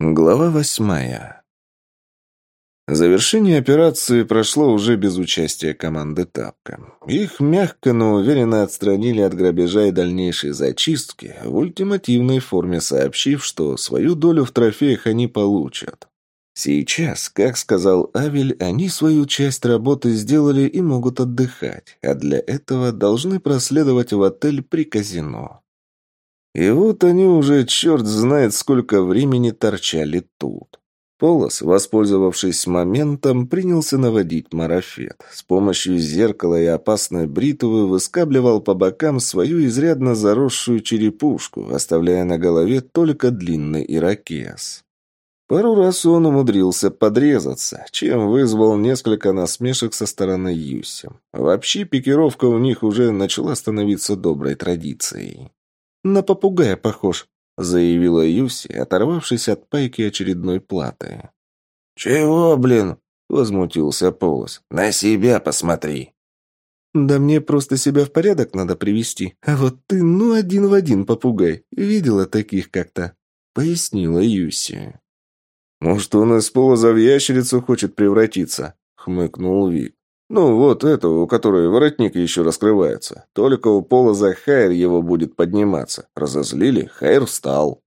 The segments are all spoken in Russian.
Глава восьмая. Завершение операции прошло уже без участия команды «Тапка». Их мягко, но уверенно отстранили от грабежа и дальнейшей зачистки, в ультимативной форме сообщив, что свою долю в трофеях они получат. Сейчас, как сказал Авель, они свою часть работы сделали и могут отдыхать, а для этого должны проследовать в отель при казино. И вот они уже черт знает сколько времени торчали тут. Полос, воспользовавшись моментом, принялся наводить марафет. С помощью зеркала и опасной бритвы выскабливал по бокам свою изрядно заросшую черепушку, оставляя на голове только длинный ирокез. Пару раз он умудрился подрезаться, чем вызвал несколько насмешек со стороны Юси. Вообще пикировка у них уже начала становиться доброй традицией. «На попугая похож», — заявила Юси, оторвавшись от пайки очередной платы. «Чего, блин?» — возмутился Полос. «На себя посмотри». «Да мне просто себя в порядок надо привести. А вот ты, ну, один в один попугай. Видела таких как-то?» — пояснила Юси. «Может, он из полоза в ящерицу хочет превратиться?» — хмыкнул Вик. Ну, вот это, у которой воротник еще раскрывается. Только у пола за Хайр его будет подниматься. Разозлили, Хайр встал.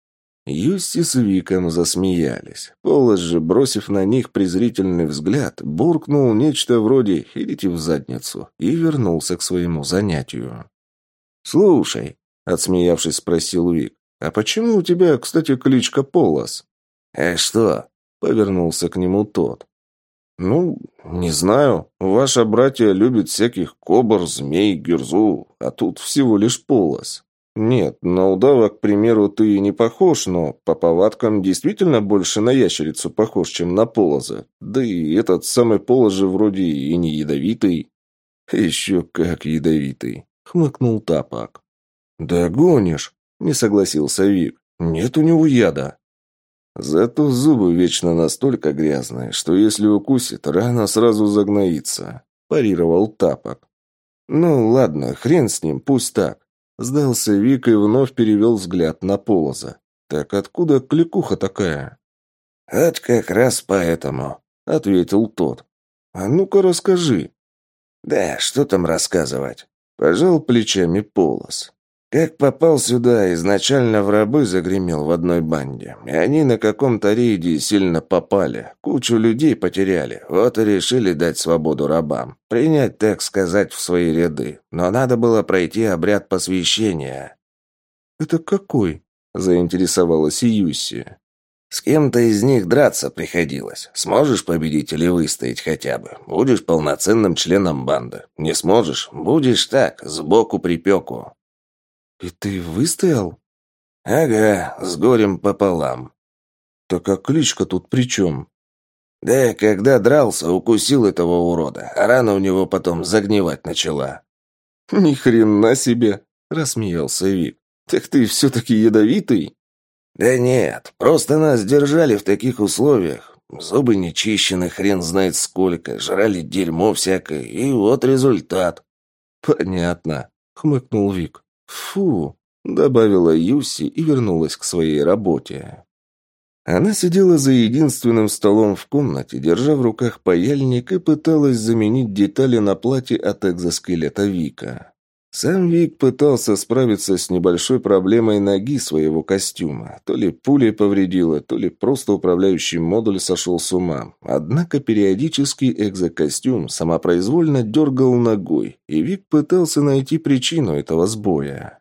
Юсти с Виком засмеялись. Полос же, бросив на них презрительный взгляд, буркнул нечто вроде «идите в задницу» и вернулся к своему занятию. «Слушай», — отсмеявшись, спросил Вик, «а почему у тебя, кстати, кличка Полос?» «А что?» — повернулся к нему тот. «Ну, не знаю. Ваша братья любят всяких кобр, змей, гюрзу, а тут всего лишь полос. Нет, на удава, к примеру, ты не похож, но по повадкам действительно больше на ящерицу похож, чем на полоза. Да и этот самый полоз же вроде и не ядовитый». «Еще как ядовитый», — хмыкнул Тапак. «Да гонишь», — не согласился Вик. «Нет у него яда». Зато зубы вечно настолько грязные, что если укусит, рана сразу загноится», – парировал Тапок. «Ну, ладно, хрен с ним, пусть так». Сдался Вик и вновь перевел взгляд на Полоза. «Так откуда кликуха такая?» «Это как раз поэтому», — ответил тот. «А ну-ка расскажи». «Да, что там рассказывать?» Пожал плечами Полос. Как попал сюда, изначально в рабы загремел в одной банде. И они на каком-то рейде сильно попали. Кучу людей потеряли. Вот и решили дать свободу рабам. Принять, так сказать, в свои ряды. Но надо было пройти обряд посвящения. «Это какой?» – заинтересовалась Юси. «С кем-то из них драться приходилось. Сможешь победить или выстоять хотя бы? Будешь полноценным членом банды. Не сможешь? Будешь так, сбоку припеку». «И ты выстоял?» «Ага, с горем пополам». «Так а кличка тут при чем?» «Да, когда дрался, укусил этого урода, а рана у него потом загнивать начала». «Ни хрена себе!» – рассмеялся Вик. «Так ты все-таки ядовитый?» «Да нет, просто нас держали в таких условиях. Зубы не чищены, хрен знает сколько, жрали дерьмо всякое, и вот результат». «Понятно», — хмыкнул Вик. «Фу!» – добавила Юси и вернулась к своей работе. Она сидела за единственным столом в комнате, держа в руках паяльник и пыталась заменить детали на платье от экзоскелета Вика. Сам Вик пытался справиться с небольшой проблемой ноги своего костюма. То ли пуля повредила, то ли просто управляющий модуль сошел с ума. Однако периодически экзокостюм самопроизвольно дергал ногой, и Вик пытался найти причину этого сбоя.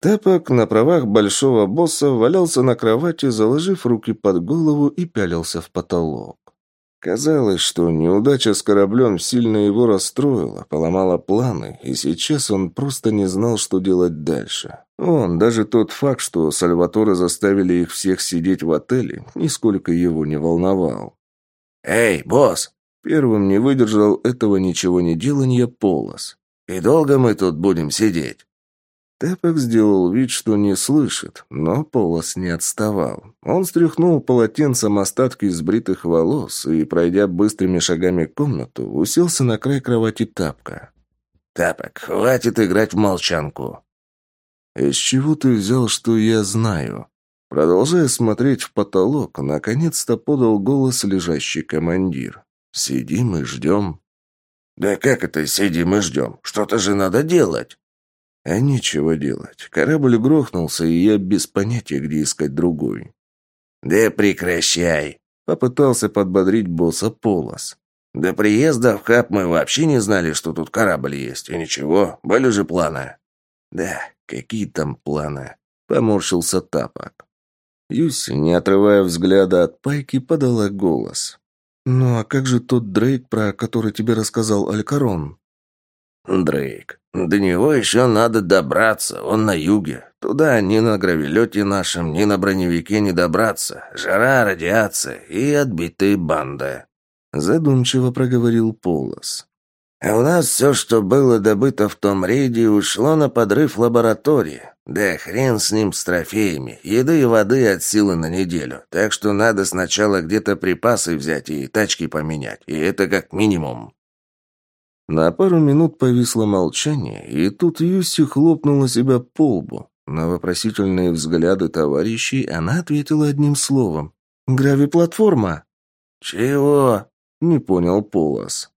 Тапок на правах большого босса валялся на кровати, заложив руки под голову и пялился в потолок. Казалось, что неудача с кораблем сильно его расстроила, поломала планы, и сейчас он просто не знал, что делать дальше. Он, даже тот факт, что Сальваторы заставили их всех сидеть в отеле, нисколько его не волновал. «Эй, босс!» Первым не выдержал этого ничего не деланья Полос. «И долго мы тут будем сидеть?» Тапок сделал вид, что не слышит, но Полос не отставал. Он стряхнул полотенцем остатки сбритых волос и, пройдя быстрыми шагами комнату, уселся на край кровати Тапка. «Тапок, хватит играть в молчанку!» «Из чего ты взял, что я знаю?» Продолжая смотреть в потолок, наконец-то подал голос лежащий командир. «Сидим и ждем». «Да как это сидим и ждем? Что-то же надо делать!» А нечего делать. Корабль грохнулся, и я без понятия, где искать другой. «Да прекращай!» — попытался подбодрить босса Полос. «До приезда в хаб мы вообще не знали, что тут корабль есть. И ничего, были же планы». «Да, какие там планы?» — поморщился Тапок. Юси, не отрывая взгляда от пайки, подала голос. «Ну а как же тот Дрейк, про который тебе рассказал Алькарон?» Дрейк. До него еще надо добраться, он на юге. Туда ни на гравелете нашем, ни на броневике не добраться. Жара, радиация и отбитые банды. Задумчиво проговорил Полос. А у нас все, что было добыто в том рейде, ушло на подрыв лаборатории. Да хрен с ним, с трофеями. Еды и воды от силы на неделю. Так что надо сначала где-то припасы взять и тачки поменять. И это как минимум. На пару минут повисло молчание, и тут Юси хлопнула себя по лбу. На вопросительные взгляды товарищей она ответила одним словом. «Грави-платформа!» «Чего?» — не понял Полос.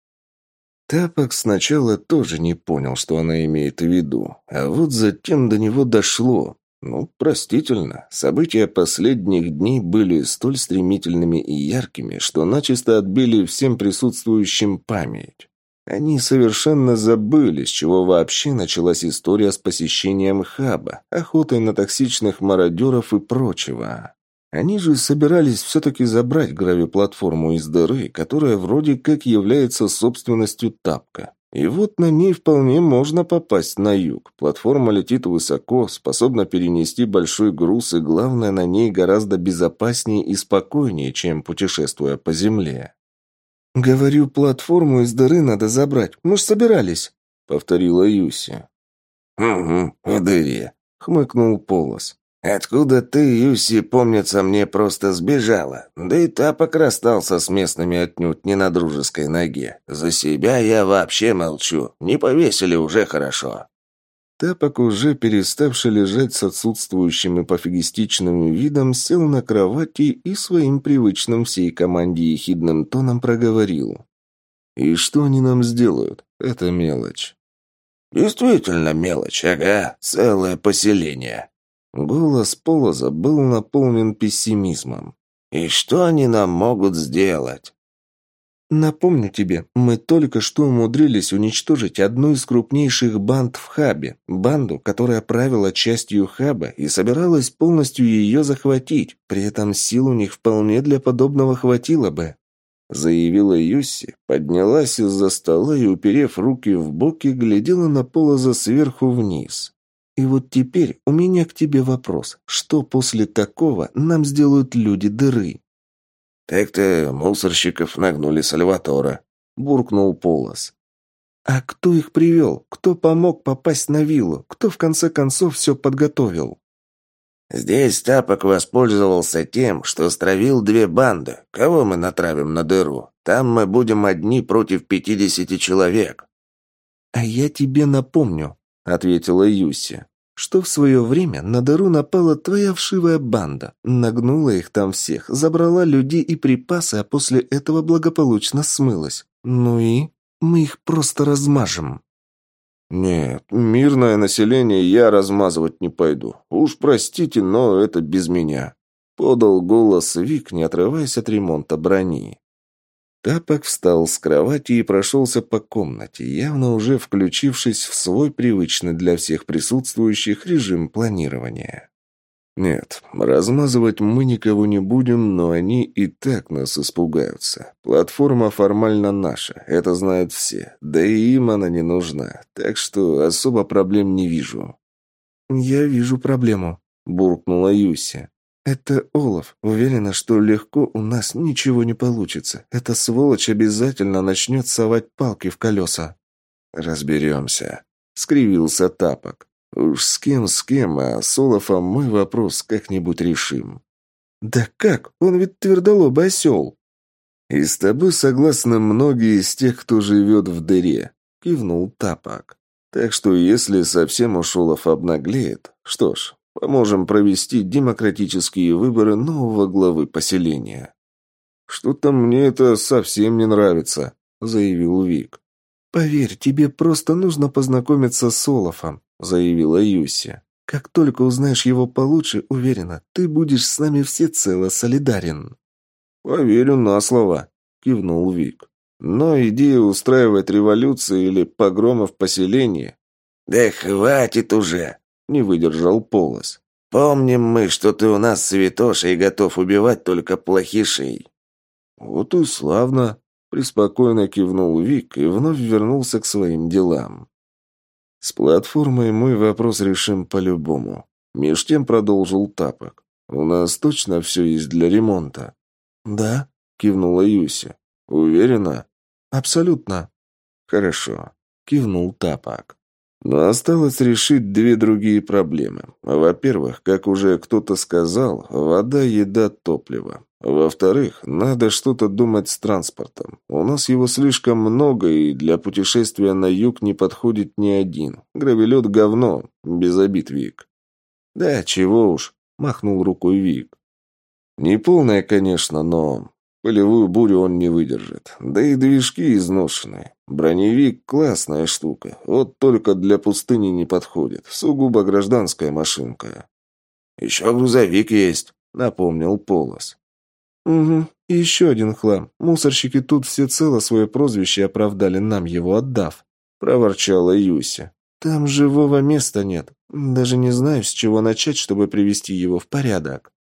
Тапок сначала тоже не понял, что она имеет в виду, а вот затем до него дошло. Ну, простительно, события последних дней были столь стремительными и яркими, что начисто отбили всем присутствующим память. Они совершенно забыли, с чего вообще началась история с посещением хаба, охотой на токсичных мародеров и прочего. Они же собирались все-таки забрать гравиплатформу из дыры, которая вроде как является собственностью Тапка. И вот на ней вполне можно попасть на юг. Платформа летит высоко, способна перенести большой груз, и главное, на ней гораздо безопаснее и спокойнее, чем путешествуя по земле. «Говорю, платформу из дыры надо забрать. Мы ж собирались», — повторила Юси. «Угу, в дыре», — хмыкнул Полос. «Откуда ты, Юси, помнится, мне просто сбежала. Да и тапок расстался с местными отнюдь не на дружеской ноге. За себя я вообще молчу. Не повесили уже хорошо». Тапок, уже переставший лежать с отсутствующим и пофигистичным видом, сел на кровати и своим привычным всей команде ехидным тоном проговорил. «И что они нам сделают? Это мелочь». «Действительно мелочь, ага, целое поселение». Голос Полоза был наполнен пессимизмом. «И что они нам могут сделать?» Напомню тебе, мы только что умудрились уничтожить одну из крупнейших банд в хабе, банду, которая правила частью хаба и собиралась полностью ее захватить, при этом сил у них вполне для подобного хватило бы. Заявила Юси, поднялась из-за стола и, уперев руки в боки, глядела на Полоза сверху вниз. И вот теперь у меня к тебе вопрос. Что после такого нам сделают люди дыры? «Так-то мусорщиков нагнули Сальватора», — буркнул Полос. «А кто их привел? Кто помог попасть на виллу? Кто в конце концов все подготовил?» «Здесь Тапок воспользовался тем, что стравил две банды. Кого мы натравим на дыру? Там мы будем одни против пятидесяти человек». «А я тебе напомню», — ответила Юси что в свое время на дыру напала твоя вшивая банда, нагнула их там всех, забрала людей и припасы, а после этого благополучно смылась. Ну и мы их просто размажем». «Нет, мирное население я размазывать не пойду. Уж простите, но это без меня», — подал голос Вик, не отрываясь от ремонта брони. Тапок встал с кровати и прошелся по комнате, явно уже включившись в свой привычный для всех присутствующих режим планирования. Нет, размазывать мы никого не будем, но они и так нас испугаются. Платформа формально наша, это знают все, да и им она не нужна, так что особо проблем не вижу. «Я вижу проблему», — буркнула Юся. «Это Олаф. Уверена, что легко у нас ничего не получится. Эта сволочь обязательно начнет совать палки в колеса». «Разберемся», — скривился Тапок. «Уж с кем, с кем, а с Олафом мы вопрос как-нибудь решим». «Да как? Он ведь твердолобый осел». «И с тобой согласны многие из тех, кто живет в дыре», — кивнул Тапок. «Так что если совсем уж Олаф обнаглеет, что ж, Поможем провести демократические выборы нового главы поселения». «Что-то мне это совсем не нравится», — заявил Вик. «Поверь, тебе просто нужно познакомиться с Олафом», — заявила Юси. «Как только узнаешь его получше, уверена, ты будешь с нами всецело солидарен». «Поверю на слово», — кивнул Вик. «Но идея устраивать революцию или погромы в поселении...» «Да хватит уже!» — не выдержал Полос. «Помним мы, что ты у нас святоша и готов убивать только плохишей». «Вот и славно», Преспокойно кивнул Вик и вновь вернулся к своим делам. «С платформой мой вопрос решим по-любому». Меж тем продолжил Тапок. «У нас точно все есть для ремонта?» «Да», — кивнула Юся. «Уверена?» «Абсолютно». «Хорошо», — кивнул Тапок. Но осталось решить две другие проблемы. Во-первых, как уже кто-то сказал, вода, еда, топливо. Во-вторых, надо что-то думать с транспортом. У нас его слишком много, и для путешествия на юг не подходит ни один. Гравелет — говно. Без обид, Вик. Да, чего уж, махнул рукой Вик. Не полная, конечно, но Полевую бурю он не выдержит. Да и движки изношены. Броневик – классная штука. Вот только для пустыни не подходит. Сугубо гражданская машинка. «Еще грузовик есть», – напомнил Полос. «Угу. И еще один хлам. Мусорщики тут всецело свое прозвище оправдали нам, его отдав», – проворчала Юся. «Там живого места нет. Даже не знаю, с чего начать, чтобы привести его в порядок».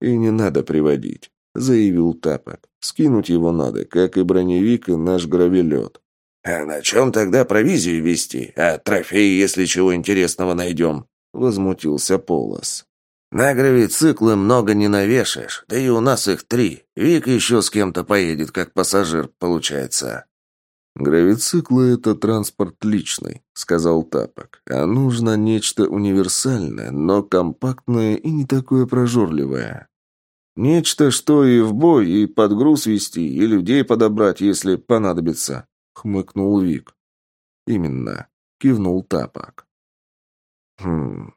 «И не надо приводить», — заявил Тапок. «Скинуть его надо, как и броневик и наш гравелет». «А на чем тогда провизию вести? А трофеи, если чего интересного найдем?» — возмутился Полос. «На гравициклы много не навешаешь, да и у нас их три. Вик еще с кем-то поедет, как пассажир, получается». «Гравициклы — это транспорт личный», — сказал Тапок. «А нужно нечто универсальное, но компактное и не такое прожорливое». «Нечто, что и в бой, и под груз вести, и людей подобрать, если понадобится», — хмыкнул Вик. «Именно», — кивнул Тапок. «Хм,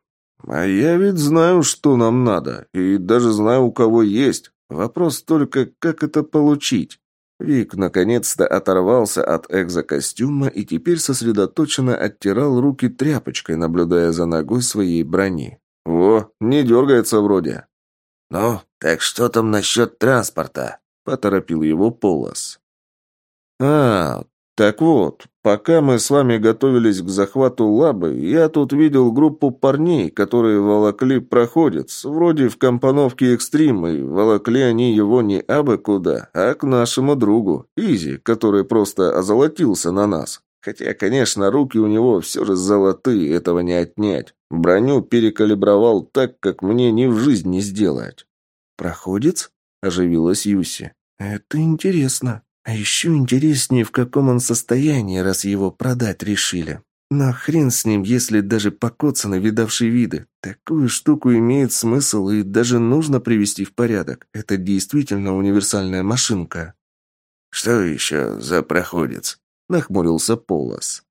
а я ведь знаю, что нам надо, и даже знаю, у кого есть. Вопрос только, как это получить?» Вик наконец-то оторвался от экзокостюма и теперь сосредоточенно оттирал руки тряпочкой, наблюдая за ногой своей брони. «Во, не дергается вроде». «Ну, так что там насчет транспорта?» – поторопил его Полос. «А, так вот, пока мы с вами готовились к захвату лабы, я тут видел группу парней, которые волокли проходец, вроде в компоновке экстрим, и волокли они его не абы куда, а к нашему другу, Изи, который просто озолотился на нас. Хотя, конечно, руки у него все же золотые, этого не отнять. Броню перекалибровал так, как мне ни в жизнь не сделать. «Проходец?» – оживилась Юси. «Это интересно. А еще интереснее, в каком он состоянии, раз его продать решили. Но хрен с ним, если даже покоцано видавший виды. Такую штуку имеет смысл и даже нужно привести в порядок. Это действительно универсальная машинка». «Что еще за проходец?» нахмурился Полос.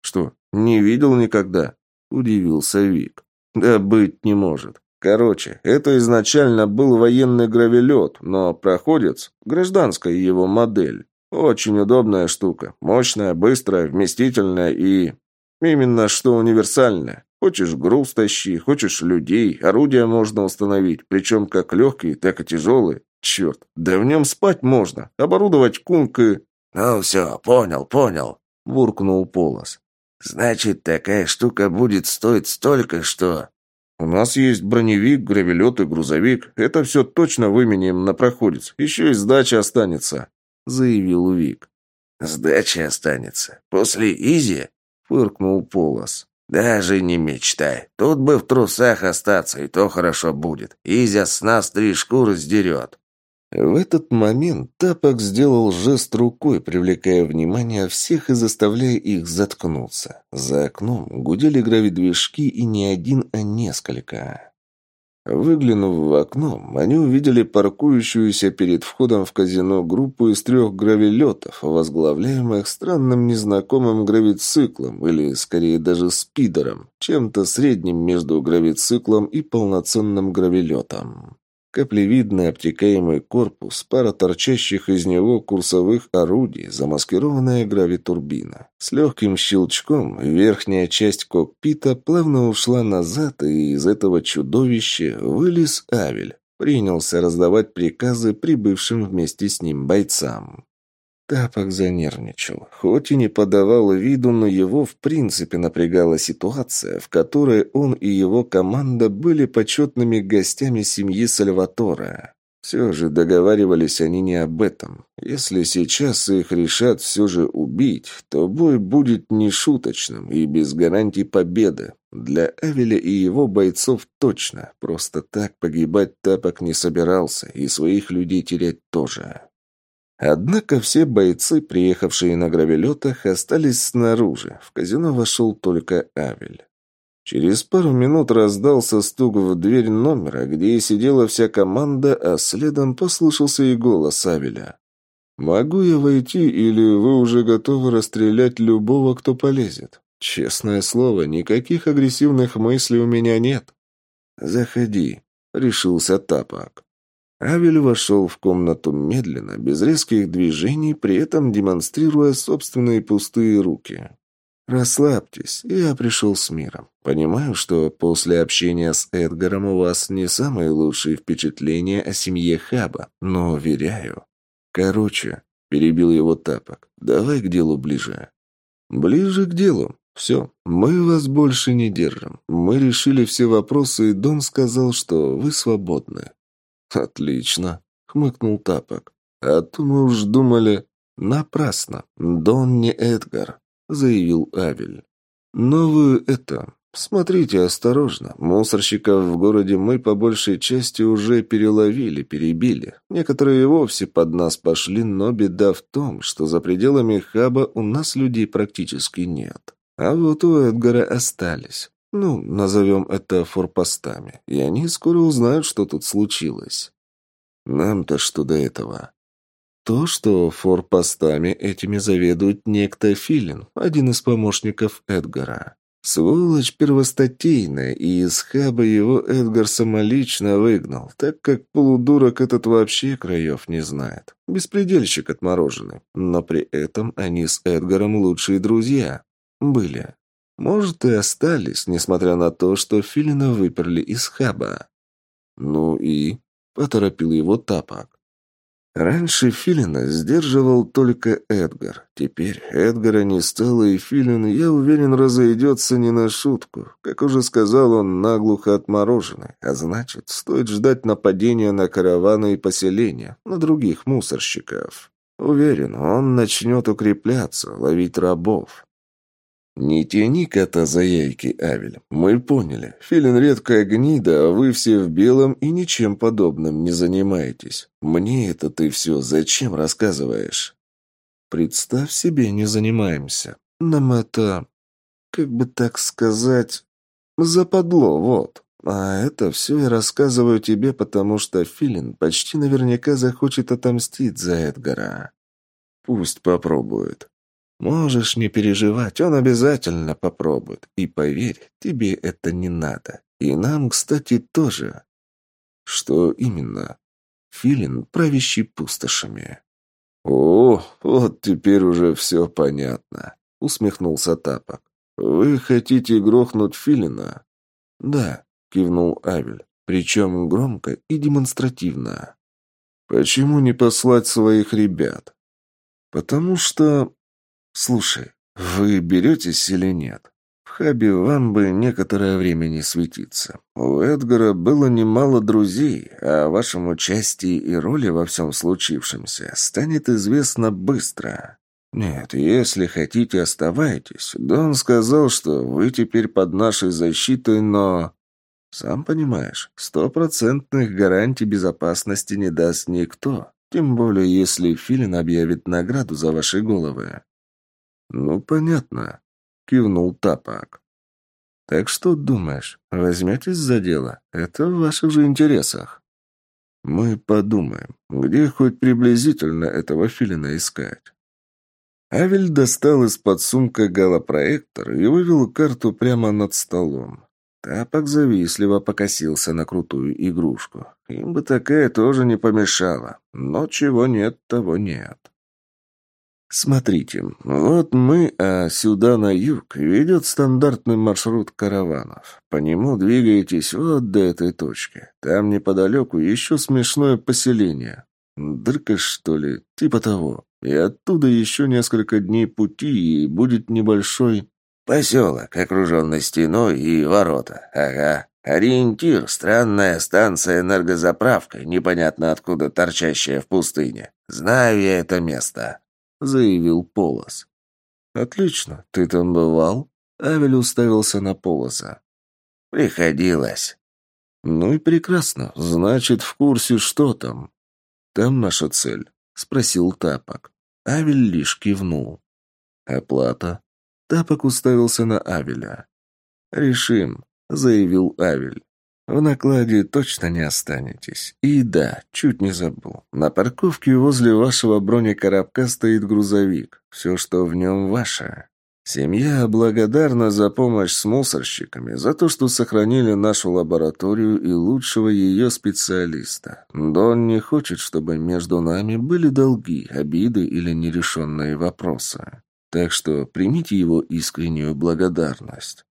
«Что, не видел никогда?» – удивился Вик. «Да быть не может. Короче, это изначально был военный гравелет, но проходец – гражданская его модель. Очень удобная штука. Мощная, быстрая, вместительная и... Именно что универсальная. Хочешь груз тащи, хочешь людей, орудия можно установить, причем как легкие, так и тяжелые. Черт, да в нем спать можно, оборудовать кунг и... «Ну все, понял, понял», — буркнул Полос. «Значит, такая штука будет стоить столько, что...» «У нас есть броневик, гравелет и грузовик. Это все точно выменяем на проходец. Еще и сдача останется», — заявил Вик. «Сдача останется? После Изи?» — фыркнул Полос. «Даже не мечтай. Тут бы в трусах остаться, и то хорошо будет. Изя с нас три шкуры сдерет». В этот момент Тапок сделал жест рукой, привлекая внимание всех и заставляя их заткнуться. За окном гудели гравидвижки и не один, а несколько. Выглянув в окно, они увидели паркующуюся перед входом в казино группу из трех гравилетов, возглавляемых странным незнакомым гравициклом, или, скорее, даже спидером, чем-то средним между гравициклом и полноценным гравилетом. Каплевидный обтекаемый корпус, пара торчащих из него курсовых орудий, замаскированная гравитурбина. С легким щелчком верхняя часть кокпита плавно ушла назад, и из этого чудовища вылез Авель. Принялся раздавать приказы прибывшим вместе с ним бойцам. Тапок занервничал. Хоть и не подавал виду, но его в принципе напрягала ситуация, в которой он и его команда были почетными гостями семьи Сальватора. Все же договаривались они не об этом. Если сейчас их решат все же убить, то бой будет нешуточным и без гарантий победы. Для Авеля и его бойцов точно. Просто так погибать Тапок не собирался, и своих людей терять тоже. Однако все бойцы, приехавшие на гравелетах, остались снаружи. В казино вошел только Авель. Через пару минут раздался стук в дверь номера, где и сидела вся команда, а следом послышался и голос Авеля. «Могу я войти, или вы уже готовы расстрелять любого, кто полезет? Честное слово, никаких агрессивных мыслей у меня нет». «Заходи», — решился Тапок. Авель вошел в комнату медленно, без резких движений, при этом демонстрируя собственные пустые руки. «Расслабьтесь, я пришел с миром. Понимаю, что после общения с Эдгаром у вас не самые лучшие впечатления о семье Хаба, но уверяю. Короче, перебил его тапок, давай к делу ближе». «Ближе к делу. Все, мы вас больше не держим. Мы решили все вопросы, и Дон сказал, что вы свободны». «Отлично», — хмыкнул Тапок. «А то мы уж думали...» «Напрасно. Дон не Эдгар», — заявил Авель. «Но вы это... Смотрите осторожно. Мусорщиков в городе мы по большей части уже переловили, перебили. Некоторые вовсе под нас пошли, но беда в том, что за пределами хаба у нас людей практически нет. А вот у Эдгара остались. Ну, назовем это форпостами. И они скоро узнают, что тут случилось. Нам-то что до этого? То, что форпостами этими заведует некто Филин, один из помощников Эдгара. Сволочь первостатейная, и из хаба его Эдгар самолично выгнал, так как полудурок этот вообще краев не знает. Беспредельщик отмороженный. Но при этом они с Эдгаром лучшие друзья. Были. Может, и остались, несмотря на то, что Филина выперли из хаба. Ну и... Поторопил его тапок. Раньше Филина сдерживал только Эдгар. Теперь Эдгара не стало, и Филин, я уверен, разойдется не на шутку. Как уже сказал, он наглухо отмороженный. А значит, стоит ждать нападения на караваны и поселения, на других мусорщиков. Уверен, он начнет укрепляться, ловить рабов. «Не тяни кота за яйки, Авель. Мы поняли. Филин редкая гнида, а вы все в белом и ничем подобным не занимаетесь. Мне это ты все зачем рассказываешь?» «Представь себе, не занимаемся. Нам это, как бы так сказать, западло, вот. А это все я рассказываю тебе, потому что Филин почти наверняка захочет отомстить за Эдгара. Пусть попробует. Можешь не переживать, он обязательно попробует. И поверь, тебе это не надо. И нам, кстати, тоже. Что именно? Филин, правящий пустошами. О, вот теперь уже все понятно, усмехнулся Тапок. Вы хотите грохнуть Филина? Да, кивнул Авель, причем громко и демонстративно. Почему не послать своих ребят? Потому что «Слушай, вы беретесь или нет? В хабе вам бы некоторое время не светиться. У Эдгара было немало друзей, а о вашем участии и роли во всем случившемся станет известно быстро». «Нет, если хотите, оставайтесь. Дон сказал, что вы теперь под нашей защитой, но...» «Сам понимаешь, стопроцентных гарантий безопасности не даст никто, тем более если Филин объявит награду за ваши головы». «Ну, понятно», — кивнул Тапок. Так что думаешь, возьметесь за дело? Это в ваших же интересах. Мы подумаем, где хоть приблизительно этого филина искать. Авель достал из-под сумка галопроектор и вывел карту прямо над столом. Тапок завистливо покосился на крутую игрушку. Им бы такая тоже не помешала. Но чего нет, того нет. Смотрите, вот мы, а сюда на юг ведет стандартный маршрут караванов. По нему двигаетесь вот до этой точки. Там неподалеку еще смешное поселение. Дырка, что ли? Типа того. И оттуда еще несколько дней пути, и будет небольшой... Поселок, окруженный стеной и ворота. Ага. Ориентир — странная станция энергозаправка, непонятно откуда торчащая в пустыне. Знаю я это место. — заявил Полос. «Отлично. Ты там бывал?» Авель уставился на Полоса. «Приходилось». «Ну и прекрасно. Значит, в курсе, что там?» «Там наша цель», — спросил Тапок. Авель лишь кивнул. «Оплата?» Тапок уставился на Авеля. «Решим», — заявил Авель. В накладе точно не останетесь. И да, чуть не забыл. На парковке возле вашего бронекоробка стоит грузовик. Все, что в нем ваше. Семья благодарна за помощь с мусорщиками, за то, что сохранили нашу лабораторию и лучшего ее специалиста. Дон не хочет, чтобы между нами были долги, обиды или нерешенные вопросы. Так что примите его искреннюю благодарность.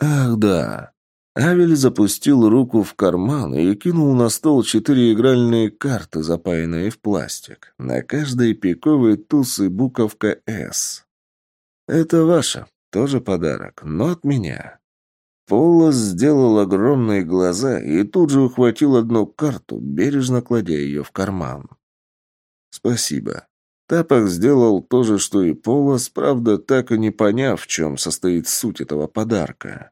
Ах да, Авель запустил руку в карман и кинул на стол четыре игральные карты, запаянные в пластик. На каждой пиковый туз и буковка «С». «Это ваше. Тоже подарок, но от меня». Полос сделал огромные глаза и тут же ухватил одну карту, бережно кладя ее в карман. «Спасибо». Тапок сделал то же, что и Полос, правда, так и не поняв, в чем состоит суть этого подарка.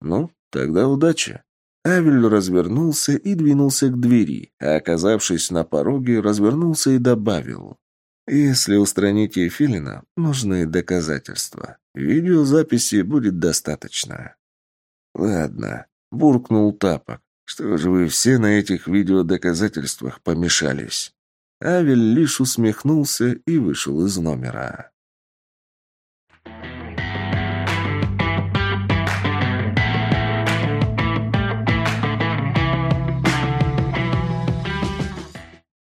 «Ну, «Тогда удачи». Авель развернулся и двинулся к двери, а, оказавшись на пороге, развернулся и добавил. «Если устраните Филина, нужны доказательства. Видеозаписи будет достаточно». «Ладно», — буркнул Тапок. «Что же вы все на этих видеодоказательствах помешались?» Авель лишь усмехнулся и вышел из номера.